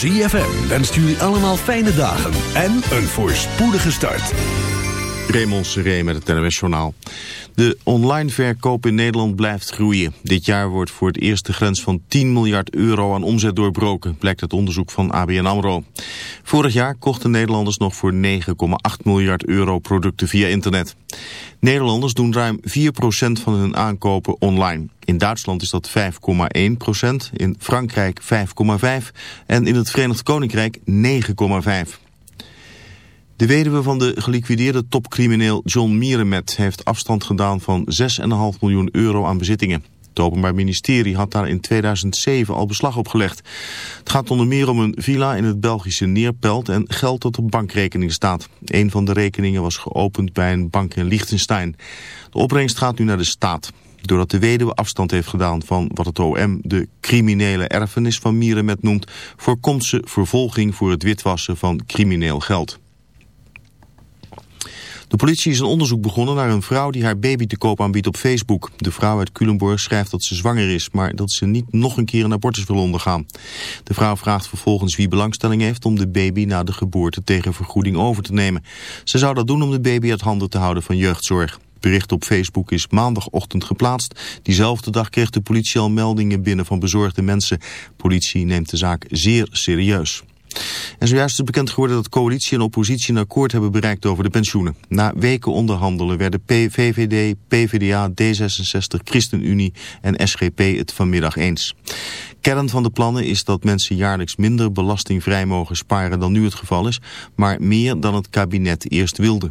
ZFM wenst jullie allemaal fijne dagen en een voorspoedige start. Raymond Seré met het NWS Journaal. De online verkoop in Nederland blijft groeien. Dit jaar wordt voor het eerst de grens van 10 miljard euro aan omzet doorbroken, blijkt uit onderzoek van ABN AMRO. Vorig jaar kochten Nederlanders nog voor 9,8 miljard euro producten via internet. Nederlanders doen ruim 4% van hun aankopen online. In Duitsland is dat 5,1%, in Frankrijk 5,5% en in het Verenigd Koninkrijk 9,5%. De weduwe van de geliquideerde topcrimineel John Mierenmet heeft afstand gedaan van 6,5 miljoen euro aan bezittingen. Het Openbaar Ministerie had daar in 2007 al beslag op gelegd. Het gaat onder meer om een villa in het Belgische Neerpelt en geld dat op bankrekening staat. Een van de rekeningen was geopend bij een bank in Liechtenstein. De opbrengst gaat nu naar de staat. Doordat de weduwe afstand heeft gedaan van wat het OM de criminele erfenis van Mierenmet noemt, voorkomt ze vervolging voor het witwassen van crimineel geld. De politie is een onderzoek begonnen naar een vrouw die haar baby te koop aanbiedt op Facebook. De vrouw uit Culemborg schrijft dat ze zwanger is, maar dat ze niet nog een keer een abortus wil ondergaan. De vrouw vraagt vervolgens wie belangstelling heeft om de baby na de geboorte tegen vergoeding over te nemen. Ze zou dat doen om de baby uit handen te houden van jeugdzorg. Bericht op Facebook is maandagochtend geplaatst. Diezelfde dag kreeg de politie al meldingen binnen van bezorgde mensen. Politie neemt de zaak zeer serieus. En zojuist is bekend geworden dat coalitie en oppositie een akkoord hebben bereikt over de pensioenen. Na weken onderhandelen werden VVD, PVDA, D66, ChristenUnie en SGP het vanmiddag eens. Kern van de plannen is dat mensen jaarlijks minder belastingvrij mogen sparen dan nu het geval is, maar meer dan het kabinet eerst wilde.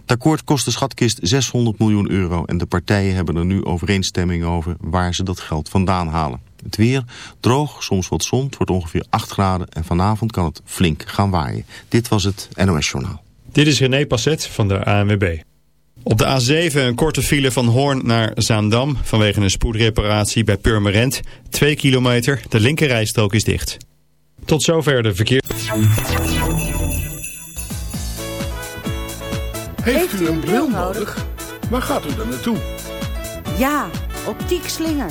Het akkoord kost de schatkist 600 miljoen euro en de partijen hebben er nu overeenstemming over waar ze dat geld vandaan halen. Het weer droog, soms wat zon, het wordt ongeveer 8 graden en vanavond kan het flink gaan waaien. Dit was het NOS Journaal. Dit is René Passet van de ANWB. Op de A7 een korte file van Hoorn naar Zaandam vanwege een spoedreparatie bij Purmerend. 2 kilometer, de linkerrijstrook is dicht. Tot zover de verkeer. Heeft u een bril nodig? Waar gaat u dan naartoe? Ja, optiek slinger.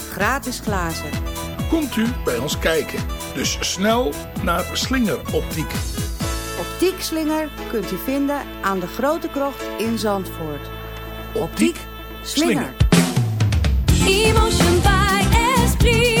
gratis glazen. Komt u bij ons kijken. Dus snel naar Slinger Optiek. Optiek Slinger kunt u vinden aan de Grote Krocht in Zandvoort. Optiek Slinger. Emotion by Esprit.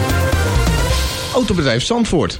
Autobedrijf Zandvoort,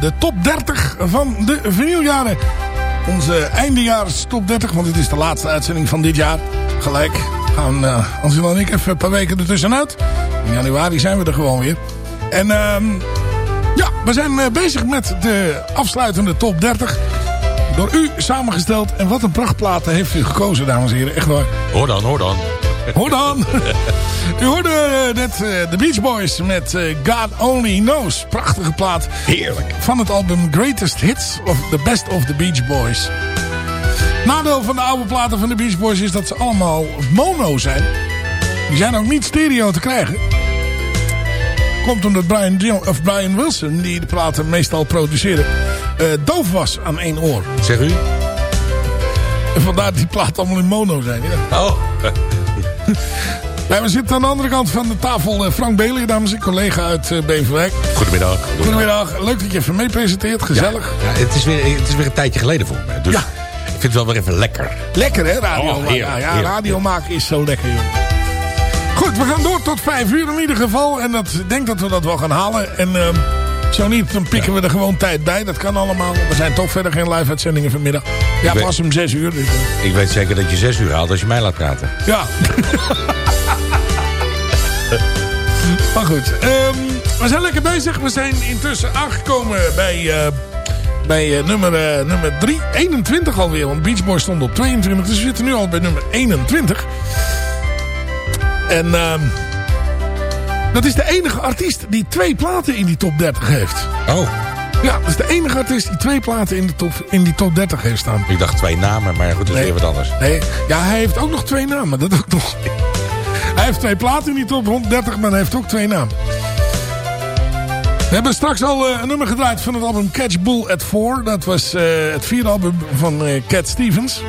De top 30 van de vinyljaren. Onze eindejaars top 30, want dit is de laatste uitzending van dit jaar. Gelijk gaan uh, Angela en ik even een paar weken ertussenuit. In januari zijn we er gewoon weer. En ehm ja, we zijn eh, bezig met de afsluitende top 30. Door u samengesteld. En wat een prachtplaten heeft u gekozen, dames en heren. Echt waar. Hoor dan, hoor dan. Hoor dan. U hoorde eh, net eh, de Beach Boys met eh, God Only Knows. Prachtige plaat. Heerlijk. Van het album Greatest Hits of The Best of the Beach Boys. Nadeel van de oude platen van de Beach Boys is dat ze allemaal mono zijn. Die zijn ook niet stereo te krijgen. Komt omdat Brian, Jo- of Brian Wilson, die de platen meestal produceerde, doof was aan één oor. Zeg u? En vandaar dat die platen allemaal in mono zijn. Ja. Oh. We zitten aan de andere kant van de tafel. eh, Frank Belen, dames en collega uit eh, Beverwijk. Goedemiddag. Goedemiddag. Leuk dat je even mee presenteert. Gezellig. Ja, het, is weer, het is weer een tijdje geleden voor me. Dus Ja. ik vind het wel weer even lekker. Lekker hè, radio Oh, maken. Ja, radio maken is zo lekker, joh. Goed, we gaan door tot vijf uur in ieder geval. En dat, ik denk dat we dat wel gaan halen. En ehm, zo niet, dan pikken we er gewoon tijd bij. Dat kan allemaal. Er zijn toch verder geen live-uitzendingen vanmiddag. Ja, pas om zes uur. Dus, eh, Ik weet zeker dat je zes uur haalt als je mij laat praten. ja. maar goed, ehm, we zijn lekker bezig. We zijn intussen aangekomen bij, eh, bij eh, nummer, eh, nummer 3, 21 alweer. Want Beach Boys stond op 22. Dus we zitten nu al bij nummer 21. En ehm, dat is de enige artiest die twee platen in die top 30 heeft. Oh, Ja, dat is de enige artiest die twee platen in, de top, in die top 30 heeft staan. ik dacht twee namen, maar goed, dat is Nee. weer wat anders. Nee, ja, hij heeft ook nog twee namen. Dat ook nog. Hij heeft twee platen in die top 130, maar hij heeft ook twee namen. We hebben straks al eh, een nummer gedraaid van het album Catch Bull at Four. Dat was eh, het vierde album van eh, Cat Stevens.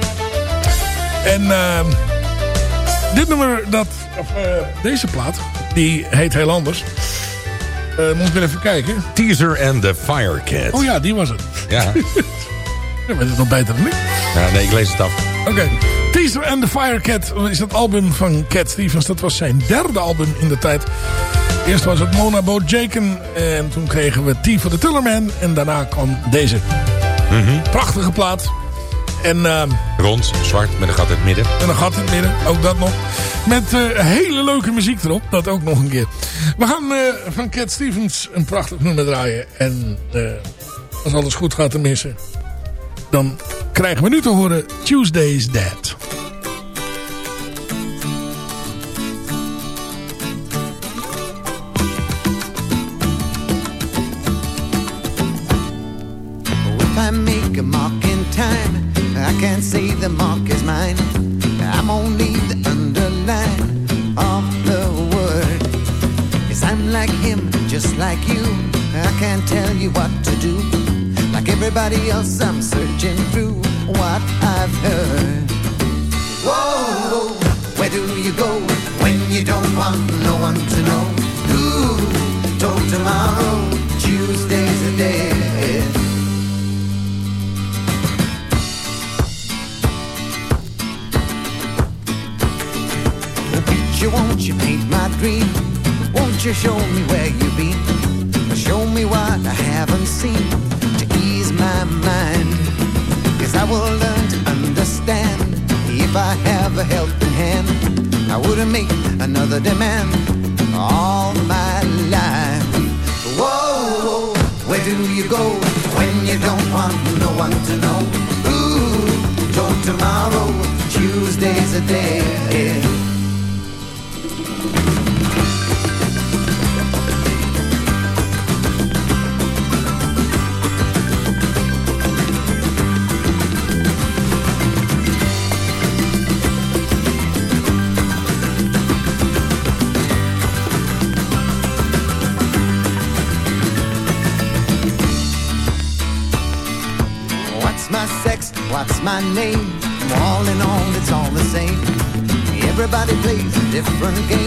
En ehm, dit nummer, dat, of, eh, deze plaat, die heet heel anders. Moet ik weer even kijken. Teaser and the Fire Cat. Oh ja, die was het. Ja. Je weet het nog beter dan ik. Ja, nee, ik lees het af. Oké. Teaser and the Firecat is het album van Cat Stevens. Dat was zijn derde album in de tijd. Eerst was het Mona Bo Jaken. En toen kregen we T for the Tillerman. En daarna kwam deze. Prachtige plaat. En, ehm, Rond, zwart, met een gat in het midden. en een gat in het midden. Ook dat nog. Met eh, hele leuke muziek erop. Dat ook nog een keer. We gaan eh, van Cat Stevens een prachtig nummer draaien. En eh, als alles goed gaat tenminste. Dan krijgen we nu te horen Tuesday's Dead. If I make a mark in time, I can't say the mark is mine. I'm only the underline of the word. Yes, I'm like him, just like you. I can't tell you what to do. Like everybody else, I'm searching through what I've heard. Whoa, where do you go when you don't want no one to know? Who told tomorrow? Tuesday's a day. Picture, won't you paint my dream? Won't you show me another demand all my life. Whoa, whoa, where do you go when you don't want no one to know? Ooh, told tomorrow, Tuesday's a day. What's name? All in all, it's all the same. Everybody plays a different game.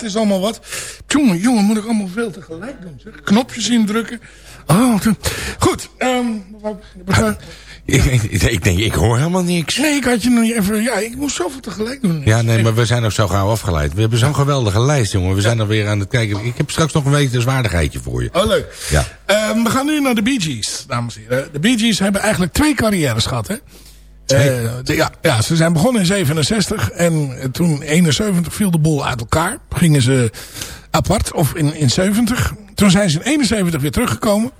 Het is allemaal wat. Jongen, jongen, moet ik allemaal veel tegelijk doen. Zeg. Knopjes indrukken. Oh, goed. ehm, gaan- Ik, ik, ik denk, ik hoor helemaal niks. nee, ik had je nog niet even... Ja, ik moest zoveel tegelijk doen. Ja, nee, maar we zijn ook zo gauw afgeleid. We hebben zo'n geweldige lijst, jongen. We zijn er weer aan het kijken. Ik heb straks nog een wetenswaardigheidje voor je. Oh, leuk. Ja. Ehm, we gaan nu naar de Bee Gees, dames en heren. De Bee Gees hebben eigenlijk twee carrières gehad, hè? Eh, de- ja, ja, ze zijn begonnen in 67 en toen 71 viel de boel uit elkaar. Gingen ze apart, of in, in 70. Toen zijn ze in 71 weer teruggekomen.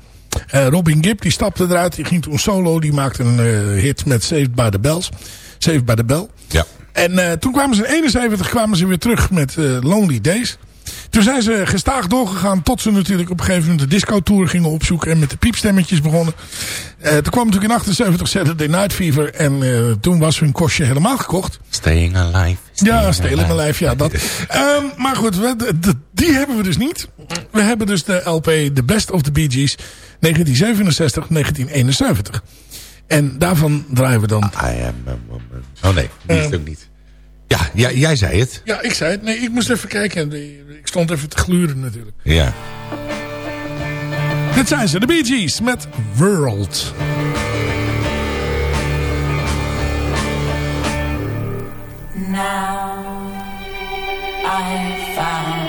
Eh, Robin Gibb die stapte eruit, die ging toen solo. Die maakte een eh, hit met Saved by the Bells. Saved by the Bell. Ja. En toen kwamen ze in 71 kwamen ze weer terug met Lonely Days. Toen zijn ze gestaag doorgegaan tot ze natuurlijk op een gegeven moment de disco tour gingen opzoeken en met de piepstemmetjes begonnen. Eh, toen kwam natuurlijk in 78 Saturday Night Fever en eh, toen was hun kostje helemaal gekocht. Staying alive. Ja, mijn lijf, ja. Dat. Ehm, maar goed, we, die hebben we dus niet. We hebben dus de LP The Best of the Bee Gees 1967-1971. En daarvan draaien we dan... I am, um, oh nee, die is het ook niet. Ja, ja, jij zei het. Ja, ik zei het. Nee, ik moest even kijken. Ik stond even te gluren natuurlijk. Ja. Dit zijn ze, de Bee Gees met World. Now I found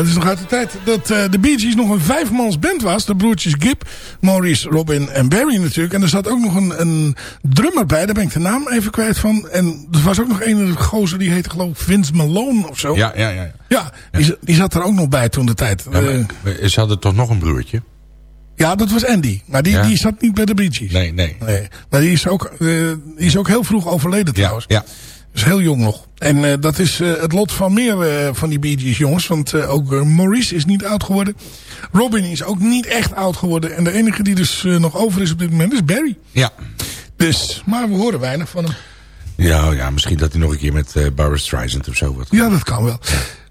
dat is nog uit de tijd dat eh, de Bee Gees nog een vijfmans band was. De broertjes Gibb, Maurice, Robin en Barry natuurlijk. En er zat ook nog een, een drummer bij. Daar ben ik de naam even kwijt van. En er was ook nog een gozer die heette geloof ik Vince Malone of zo. Ja, ja, ja. Ja, die, z- die zat er ook nog bij toen de tijd. Ja, Eh, maar ze hadden toch nog een broertje? ja, dat was Andy. Maar die, Ja. die zat niet bij de Bee Gees. Nee, nee. Nee, maar die is ook, eh, die is ook heel vroeg overleden trouwens. Ja, Dus heel jong nog. En eh, dat is eh, het lot van meer eh, van die Bee Gees jongens. Want ook Maurice is niet oud geworden. Robin is ook niet echt oud geworden. En de enige die dus nog over is op dit moment is Barry. ja. Dus, maar we horen weinig van hem. Ja, ja misschien dat hij nog een keer met Barbara Streisand of zo wat. Ja, dat kan wel.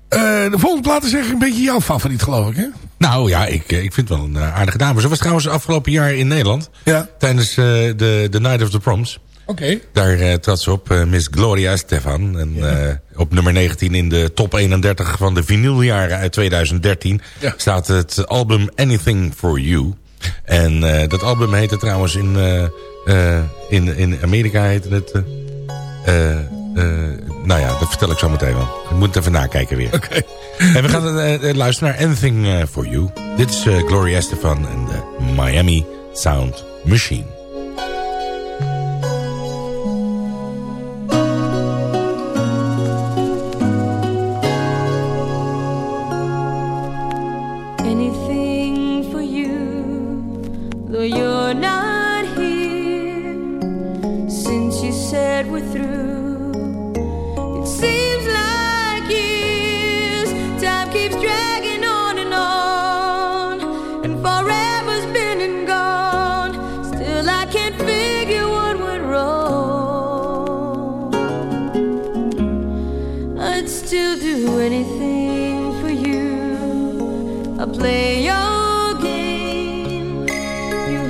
De volgende plaat is echt een beetje jouw favoriet geloof ik hè? Nou ja, ik, ik vind het wel een aardige dame. Ze was trouwens afgelopen jaar in Nederland. Ja. Tijdens de, de Night of the Proms. Oké. Daar eh trad ze op, eh, Miss Gloria Stefan. En eh, op nummer 19 in de top 31 van de vinyljaren uit 2013... Ja. staat het album Anything For You. En dat album heette trouwens in, in, in Amerika heette het... nou ja, dat vertel ik zo meteen wel. Ik moet even nakijken weer. Oké. En we gaan luisteren naar Anything For You. Dit is Gloria Estefan en de Miami Sound Machine.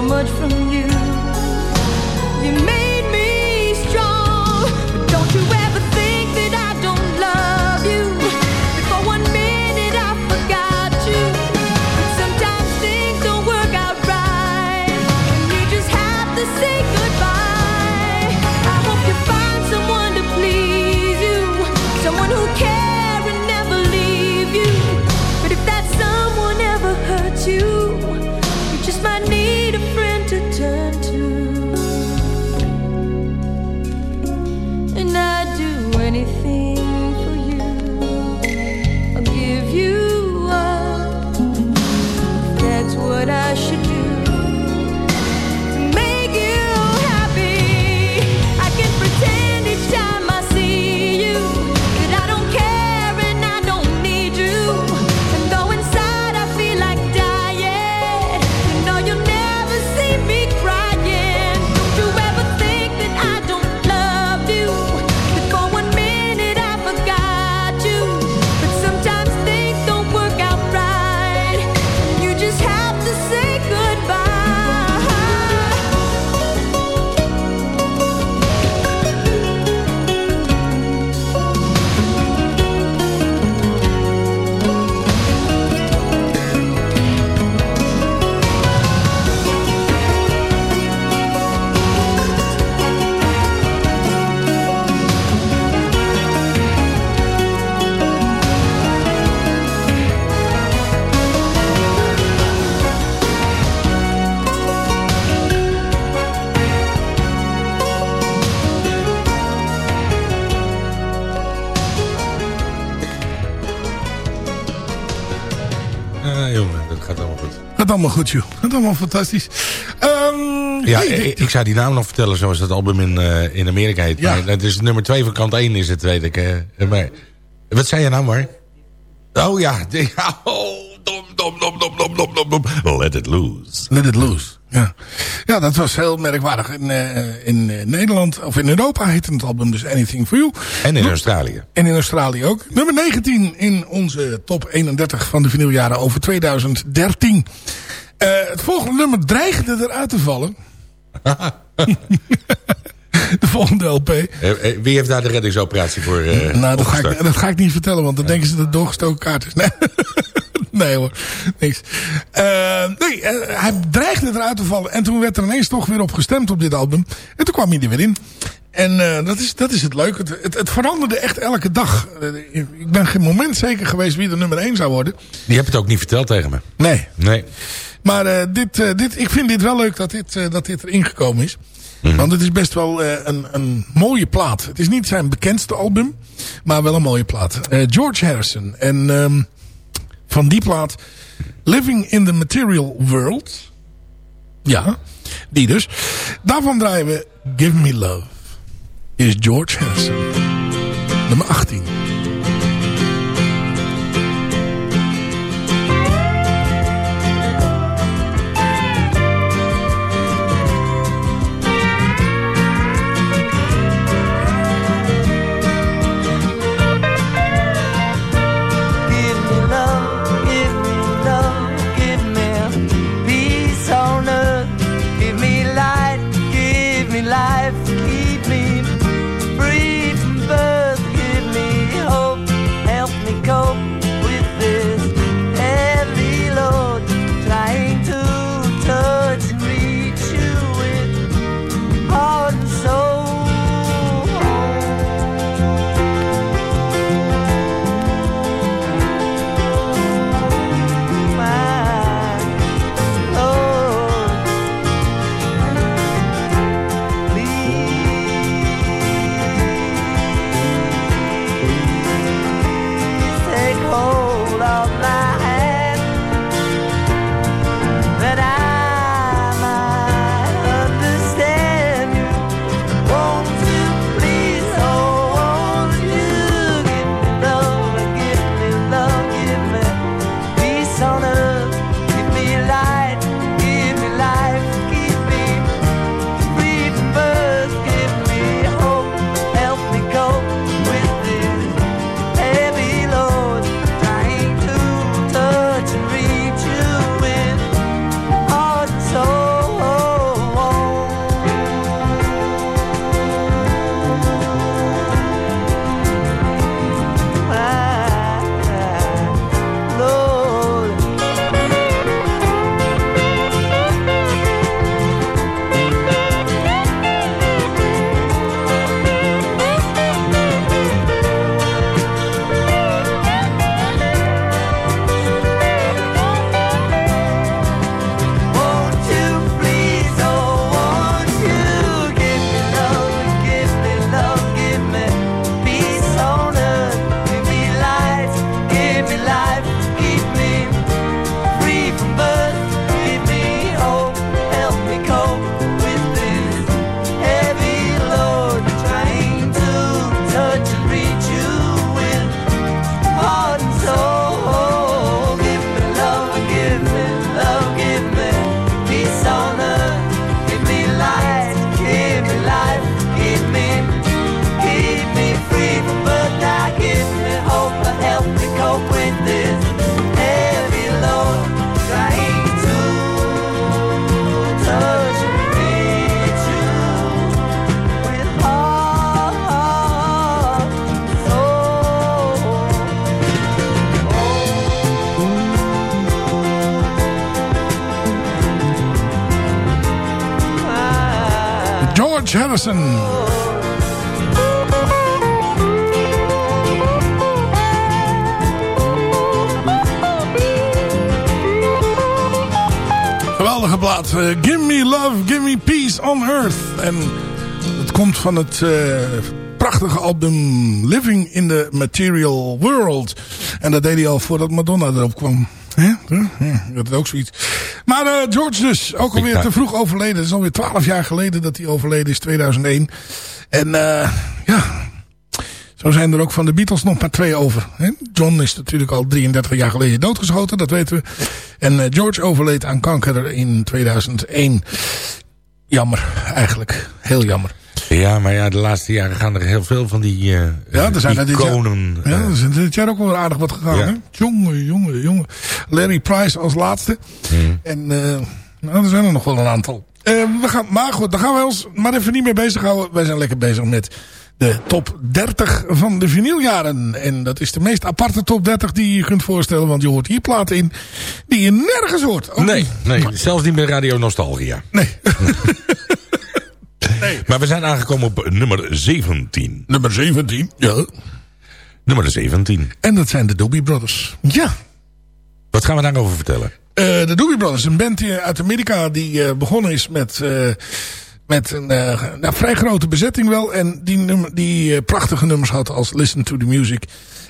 so much from allemaal goed, joh. Dat is allemaal fantastisch. Um, ja, ik, ik, zou die naam nog vertellen zoals dat album in, uh, in Amerika heet. Ja. Het is nummer 2 van kant 1 is het, weet ik. Uh, maar, wat zei je nou maar? Oh ja, de, Oh, dom, dom, dom, dom, dom, dom, dom, dom. Let it loose. Let it loose. Ja, ja dat was heel merkwaardig. In, eh, in eh, Nederland, of in Europa heette het album dus Anything For You. En in Australië. En in Australië ook. Nummer 19 in onze top 31 van de vinyljaren over 2013. Eh, het volgende nummer dreigde eruit te vallen. de volgende LP. Eh, eh, Wie heeft daar de reddingsoperatie voor eh nou, dat ga, ik, dat ga ik niet vertellen, want dan denken ze dat het doorgestoken kaart is. Nee, nee hoor, niks. Eh, nee, hij dreigde eruit te vallen. En toen werd er ineens toch weer op gestemd op dit album. En toen kwam hij er weer in. En dat, is, dat is het leuke. Het, het, het veranderde echt elke dag. Ik ben geen moment zeker geweest wie de nummer 1 zou worden. Die hebt het ook niet verteld tegen me. Nee. Nee. Maar dit, dit, ik vind dit wel leuk dat dit, dat dit erin gekomen is. Want het is best wel eh, een, een mooie plaat. Het is niet zijn bekendste album, maar wel een mooie plaat. Eh, George Harrison. En ehm, van die plaat Living in the Material World. Ja, die dus. Daarvan draaien we Give Me Love. Is George Harrison. Nummer 18. Eh, give me love, give me peace on earth. En het komt van het eh, prachtige album Living in the Material World. En dat deed hij al voordat Madonna erop kwam. Hè? Ja, dat is ook zoiets. Maar eh, George dus, ook alweer te vroeg overleden. Het is alweer twaalf jaar geleden dat hij overleden is, 2001. En ja, zo zijn er ook van de Beatles nog maar twee over. John is natuurlijk al 33 jaar geleden doodgeschoten, dat weten we. En eh, George overleed aan kanker in 2001. Jammer, eigenlijk. Heel jammer. Ja, maar ja, de laatste jaren gaan er heel veel van die eh Ja, er zijn er dit jaar- iconen. Ja, eh, er is dit jaar ook wel aardig wat gegaan. Ja. Hè? Jongen, jongen, jongen. Larry Price als laatste. En eh, nou, er zijn er nog wel een aantal. Eh, we gaan, maar goed, daar gaan we ons maar even niet mee bezighouden. Wij zijn lekker bezig met de top 30 van de vinyljaren. En dat is de meest aparte top 30 die je kunt voorstellen. Want je hoort hier platen in die je nergens hoort. Ook nee, nee, zelfs niet bij Radio Nostalgia. Nee. Maar we zijn aangekomen op nummer 17. Nummer 17, ja. Nummer 17. En dat zijn de Doobie Brothers. Ja. Wat gaan we daarover vertellen? Eh, de Doobie Brothers, een band uit Amerika die eh, begonnen is met, eh, met een eh, nou, vrij grote bezetting wel. En die, nummer, die eh, prachtige nummers had als Listen to the Music.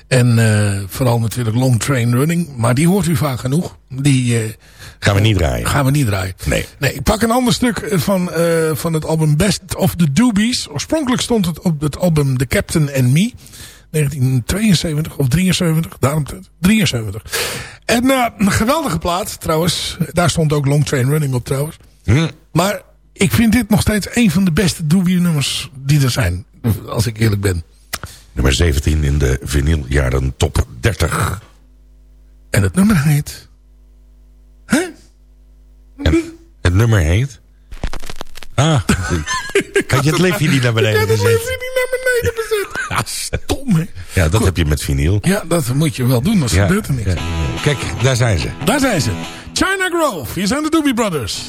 En eh, vooral natuurlijk Long Train Running. Maar die hoort u vaak genoeg. Die Gaan we niet draaien. gaan we niet draaien. Nee. Nee, ik pak een ander stuk van, van het album Best of the Doobies. Oorspronkelijk stond het op het album The Captain and Me. 1972 of 73, daarom 73. En een geweldige plaat trouwens. Daar stond ook Long Train Running op trouwens. Hm. Maar ik vind dit nog steeds een van de beste Doobie nummers die er zijn. Als ik eerlijk ben. Nummer 17 in de vinyljaren top 30. En het nummer heet... En het nummer heet... Ah, had je het liftje niet naar beneden gezet? heeft hij niet naar beneden bezet. Ja, Stom hè. Ja, dat heb je met vinyl. Ja, dat moet je wel doen, anders Ja, gebeurt er niks. ja. Kijk, daar zijn ze. Daar zijn ze. China Grove. Hier zijn de Doobie Brothers.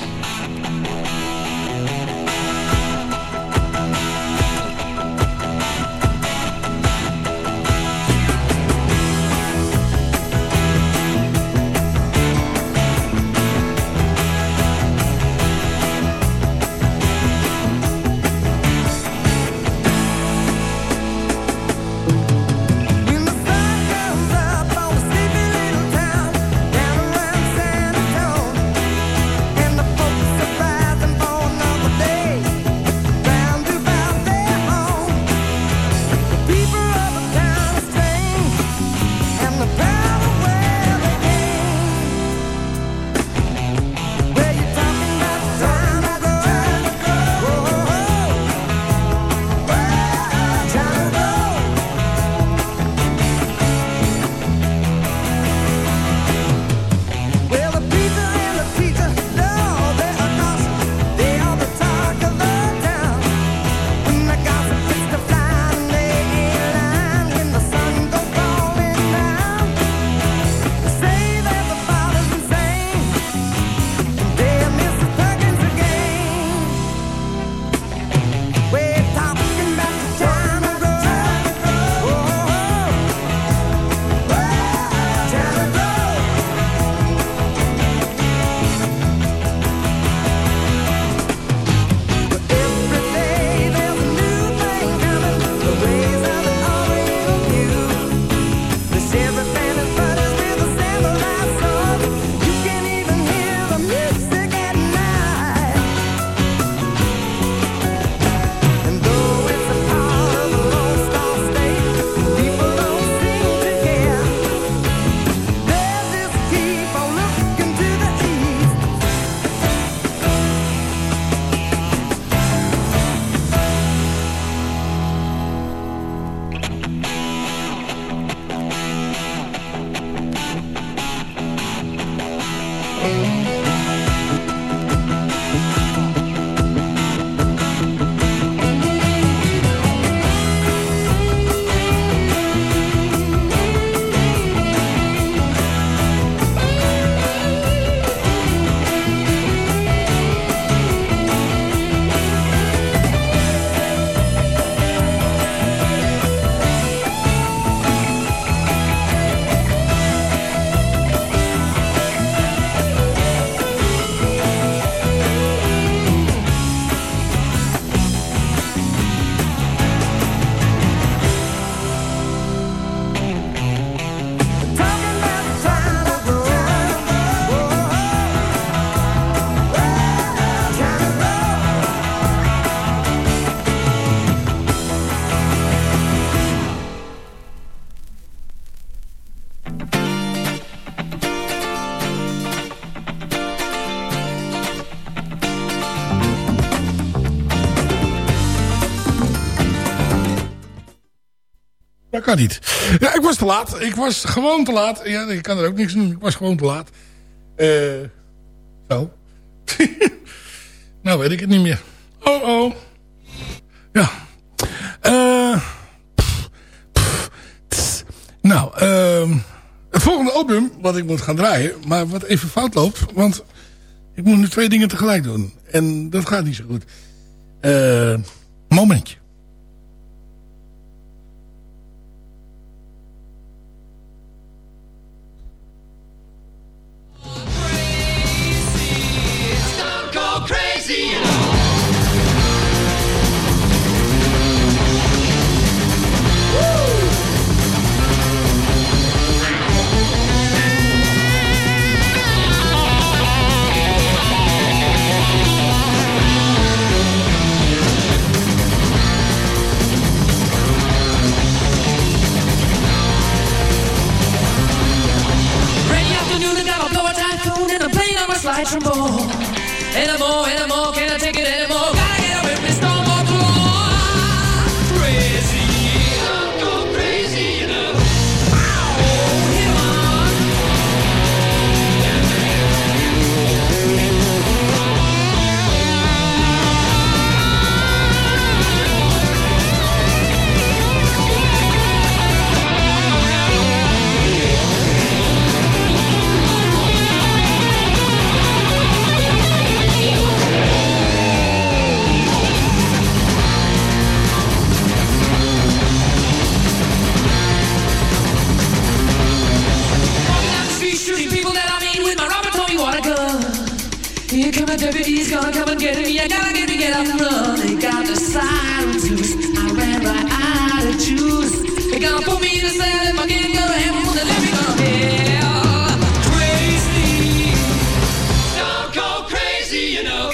Ja, ik was te laat. Ik was gewoon te laat. Ja, ik kan er ook niks doen. Ik was gewoon te laat. Eh zo. nou weet ik het niet meer. Oh, oh. Ja. Eh nou, ehm het volgende album wat ik moet gaan draaien, maar wat even fout loopt, want ik moet nu twee dingen tegelijk doen. En dat gaat niet zo goed. Eh momentje. Playing on my slide trombone. Anymore, anymore, can't get me. I gotta get me, get up. They got the sirens loose. I ran right out of juice. They gonna put me in a cell if I can't go to heaven. They let me go to hell? Crazy, don't go crazy, you know.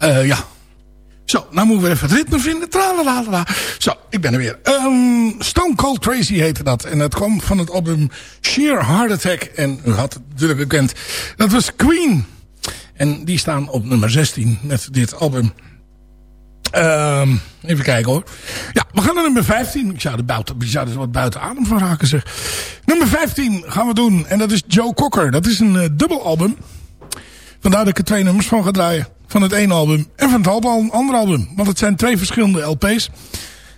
Eh, ja. Nou moeten we even het ritme vinden. Tralalala. Zo, ik ben er weer. Ehm, Stone Cold Tracy heette dat. En dat kwam van het album Sheer Heart Attack. En u had het natuurlijk bekend. Dat was Queen. En die staan op nummer 16 met dit album. Ehm, even kijken hoor. Ja, we gaan naar nummer 15. Ik zou er, buiten, ik zou er wat buiten adem van raken zeg. Nummer 15 gaan we doen. En dat is Joe Cocker. Dat is een eh, dubbel album. Vandaar dat ik er twee nummers van ga draaien. Van het ene album en van het andere album. Want het zijn twee verschillende LP's.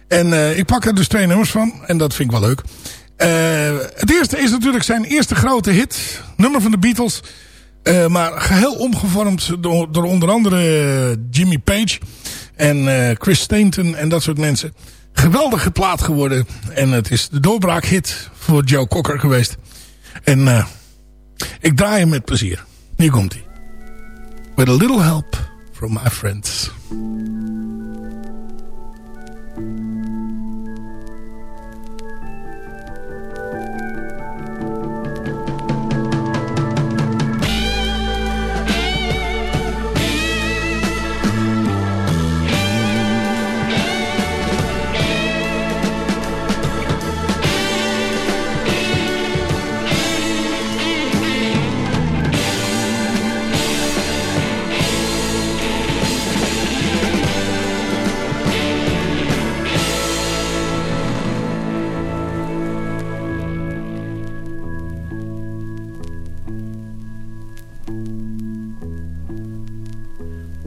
En eh, ik pak er dus twee nummers van. En dat vind ik wel leuk. Eh, het eerste is natuurlijk zijn eerste grote hit. Nummer van de Beatles. Eh, maar geheel omgevormd door, door onder andere Jimmy Page. En Chris Stainton en dat soort mensen. Geweldige plaat geworden. En het is de doorbraakhit voor Joe Cocker geweest. En ik draai hem met plezier. Hier komt hij. With a little help from my friends.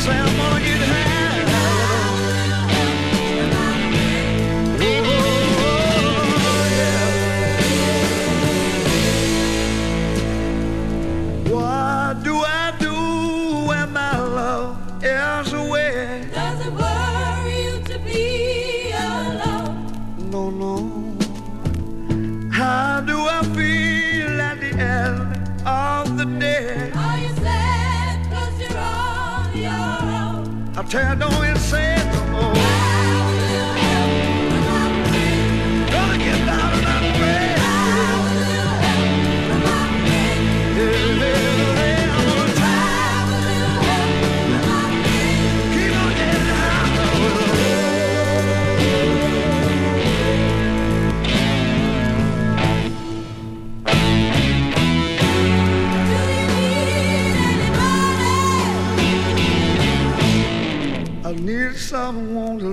I say I'm gonna get high. tear down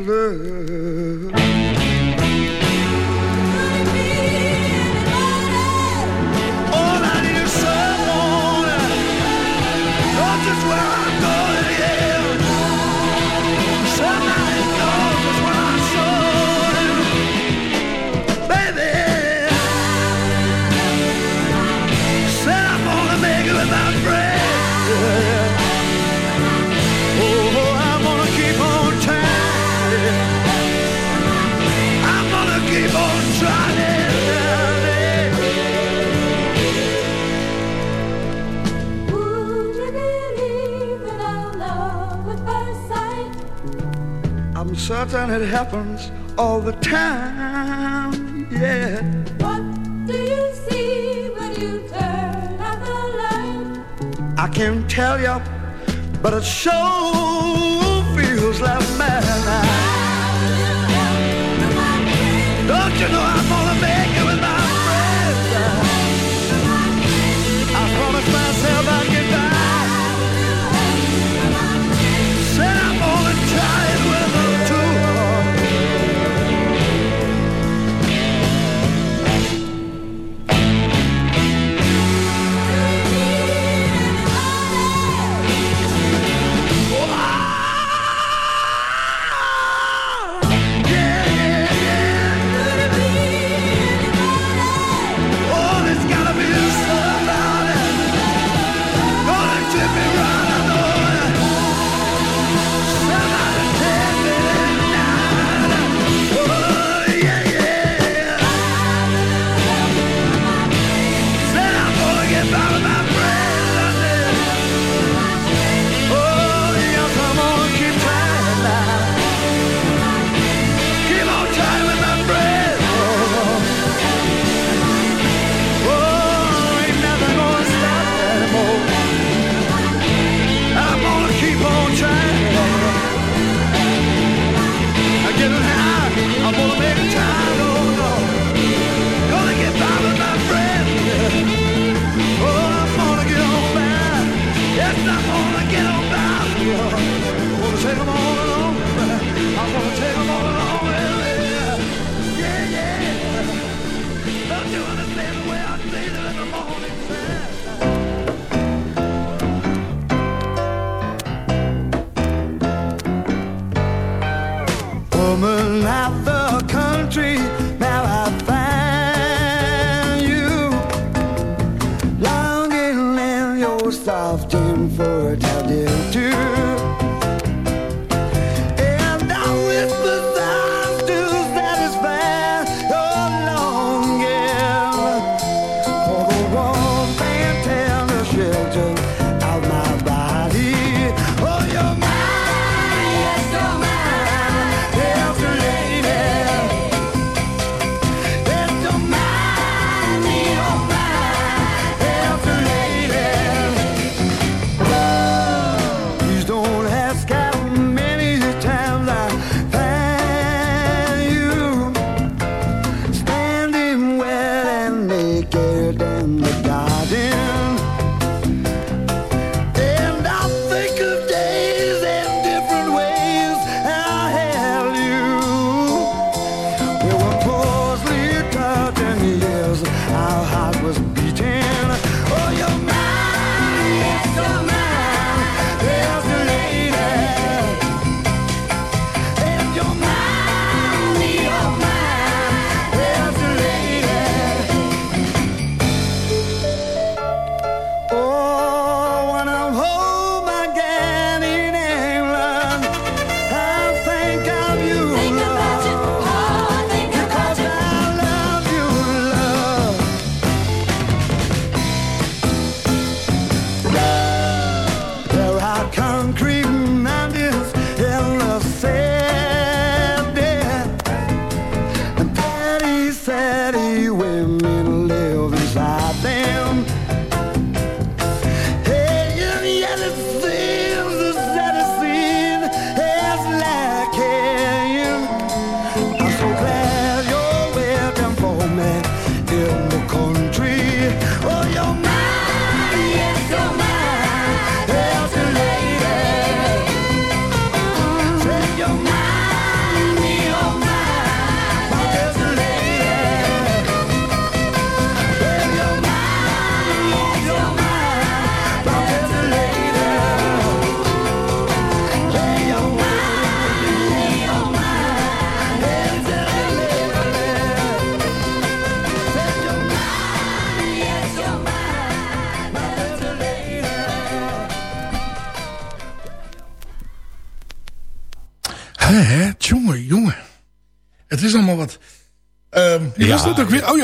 love. happens and it happens all the time. Yeah. What do you see when you turn out the light? I can't tell you, but it sure feels like madness. Don't you know I'm on?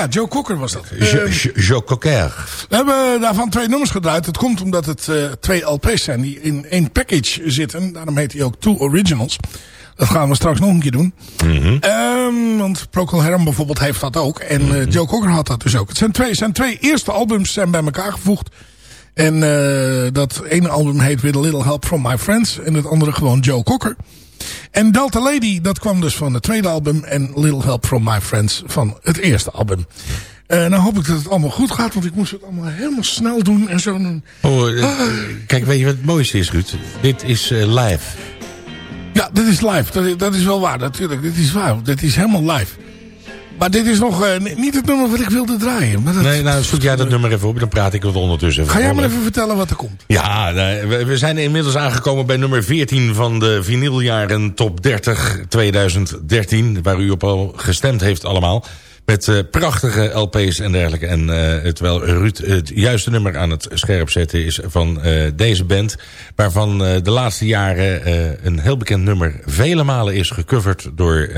Ja, Joe Cocker was dat. Jo- Ehm, Jo- Joe Cocker. we hebben daarvan twee nummers gedraaid. Het komt omdat het eh, twee LP's zijn die in één package zitten. Daarom heet hij ook Two Originals. Dat gaan we straks nog een keer doen. Ehm, want Procol Harum bijvoorbeeld heeft dat ook. En eh, Joe Cocker had dat dus ook. Het zijn twee, zijn twee eerste albums zijn bij elkaar gevoegd. En eh, dat ene album heet With a Little Help From My Friends. En het andere gewoon Joe Cocker. En Delta Lady, dat kwam dus van het tweede album. En Little Help From My Friends van het eerste album. Eh nou hoop ik dat het allemaal goed gaat. Want ik moest het allemaal helemaal snel doen. En zo. Oh, eh, Kijk, weet je wat het mooiste is, Ruud? Dit is eh, live. Ja, dit is live. Dat, dat is wel waar, natuurlijk. Dit is waar. Dit is helemaal live. Maar dit is nog eh, ni- niet het nummer wat ik wilde draaien. Maar dat, Nee, nou zoek jij dat nummer even op, dan praat ik wat ondertussen. Ga jij maar hè. even vertellen wat er komt. Ja, we zijn inmiddels aangekomen bij nummer 14 van de vinyljaren top 30 2013. Waar u op al gestemd heeft allemaal. Met eh, prachtige LP's en dergelijke. En eh, terwijl Ruud het juiste nummer aan het scherp zetten is van eh, deze band. Waarvan de laatste jaren een heel bekend nummer vele malen is gecoverd door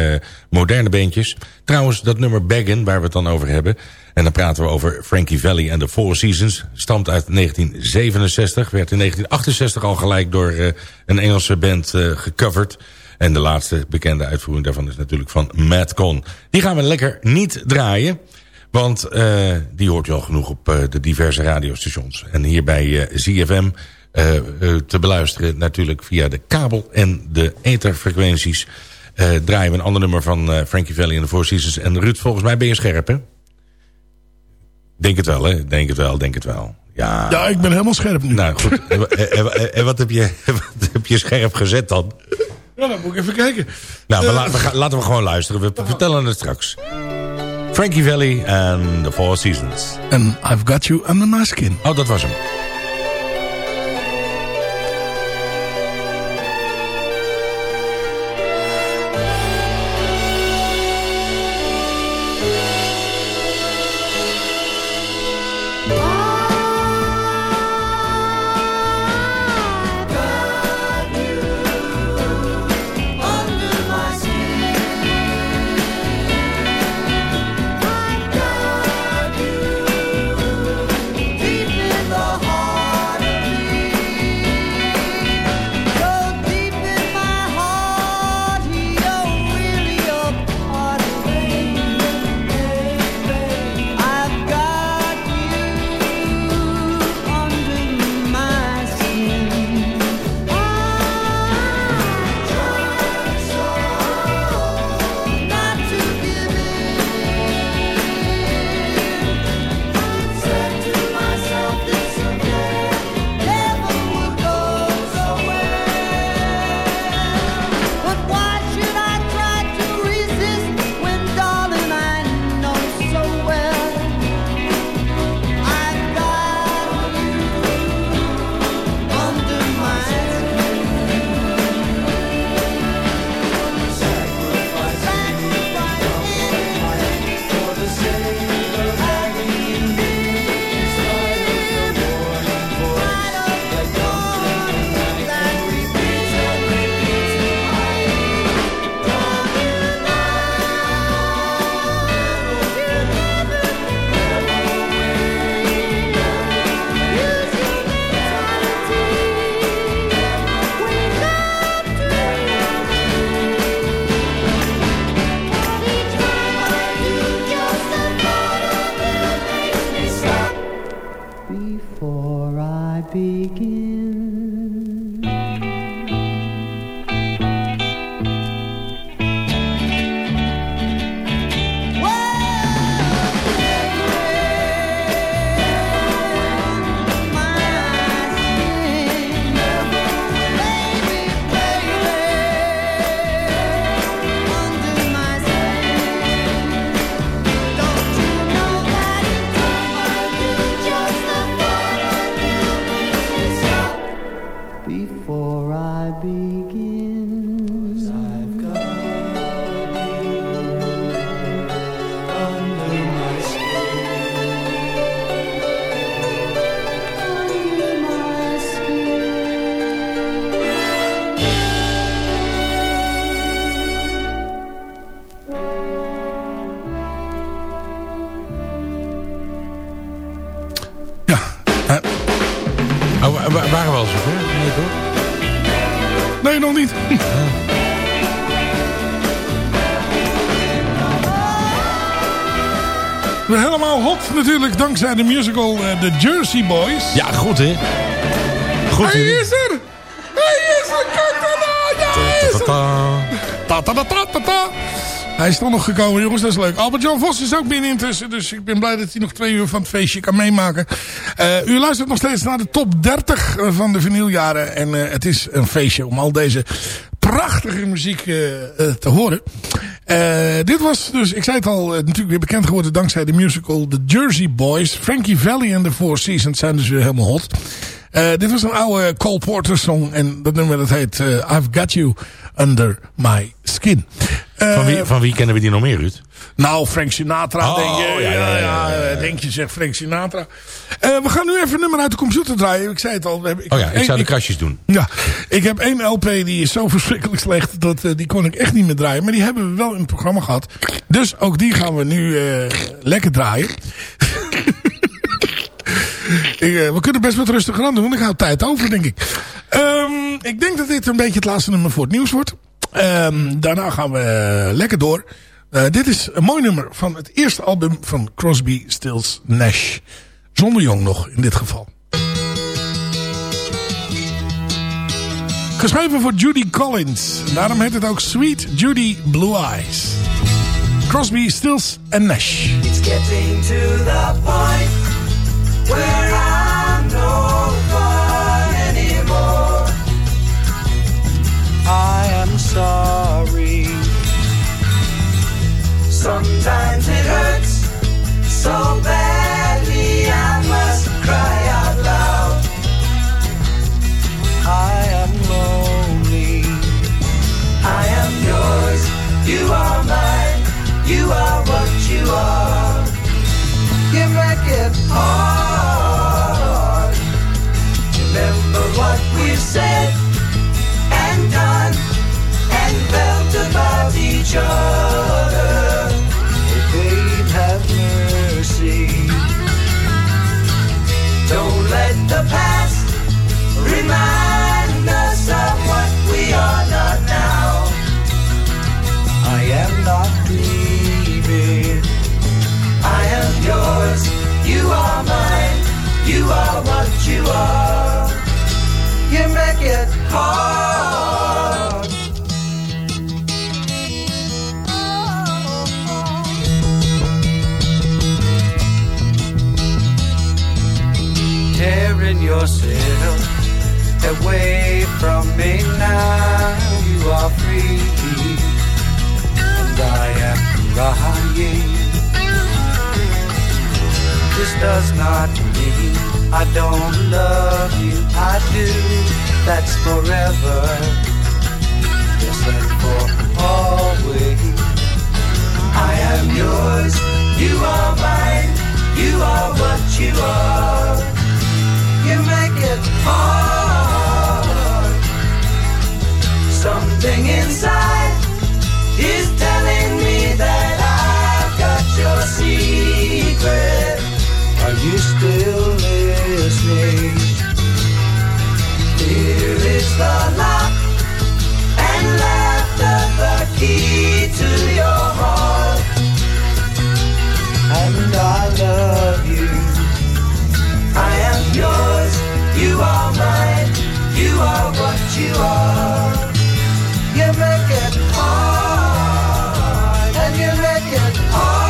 moderne bandjes. Trouwens, dat nummer Baggin, waar we het dan over hebben. En dan praten we over Frankie Valli en de Four Seasons. Stamt uit 1967. Werd in 1968 al gelijk door een Engelse band gecoverd. En de laatste bekende uitvoering daarvan is natuurlijk van Madcon. Die gaan we lekker niet draaien. Want eh, die hoort u al genoeg op eh, de diverse radiostations. En hier bij ZFM eh, eh, te beluisteren natuurlijk via de kabel en de etherfrequenties. eh, draaien we een ander nummer van eh, Frankie Valli en de Four Seasons. En Ruud, volgens mij ben je scherp, hè? Denk het wel, hè? Denk het wel, denk het wel. Ja, Ja, ik ben helemaal scherp nu. nou goed. en, en- en wat, heb je, wat heb je scherp gezet dan? Ja, dan moet ik even kijken. Nou, we la- we gaan- laten we gewoon luisteren. We vertellen het straks. Frankie Valli en The Four Seasons. En I've got you under my skin. Oh, dat was hem. Dankzij de musical eh, The Jersey Boys. Ja, goed hè? Goed Hij is er! Hij is er! Kijk dan hij is er! Ta ta ta ta ta ta. Hij is toch nog gekomen, jongens. Dat is leuk. Albert Jan Vos is ook binnen intussen. Dus ik ben blij dat hij nog twee uur van het feestje kan meemaken. Eh, u luistert nog steeds naar de top 30 van de vinyljaren. En eh, het is een feestje om al deze prachtige muziek eh, eh, te horen. Eh, dit was dus, ik zei het al, eh, natuurlijk weer bekend geworden dankzij de musical The Jersey Boys. Frankie Valli en The Four Seasons zijn dus weer helemaal hot. Eh, dit was een oude Cole Porter song en dat nummer dat heet I've Got You Under My Skin. Eh, Van wie, van wie kennen we die nog meer, Ruud? nou, Frank Sinatra, Oh, denk je. ja, ja, ja, denk je, zegt Frank Sinatra. Eh, we gaan nu even een nummer uit de computer draaien. Ik zei het al. hebben- Oh ja, ik zou de krasjes doen. ja, ik heb één LP die is zo verschrikkelijk slecht. Dat, eh, die kon ik echt niet meer draaien. Maar die hebben we wel in het programma gehad. Dus ook die gaan we nu eh, lekker draaien. Ik, eh, we kunnen best wat rustiger aan doen. Want ik hou tijd over, denk ik. Ehm, ik denk dat dit een beetje het laatste nummer voor het nieuws wordt. Ehm, daarna gaan we eh, lekker door. Eh, dit is een mooi nummer van het eerste album van Crosby, Stills, Nash. Zonder jong nog, in dit geval. Geschreven voor Judy Collins. Daarom heet het ook Sweet Judy Blue Eyes. Crosby, Stills en Nash. It's getting to the point where I'm no fun anymore. I am sorry. Sometimes it hurts so badly I must cry out loud. I am lonely. I am yours, you are mine, you are what you are. You make it hard. Remember what we've said each other. Oh, babe, have mercy. Don't let the past remind us of what we are not now. I am not grieving. I am yours, you are mine, you are what you are. You make it hard. Yourself away from me now. You are free, and I am crying. This does not mean I don't love you. I do. That's forever. Yes, and for always. I am yours, you are mine, you are what you are. You make it hard. Something inside is telling me that I've got your secret. Are you still listening? Here is the lock and laughter, the key to You are mine, you are what you are. You make it hard, and you make it hard.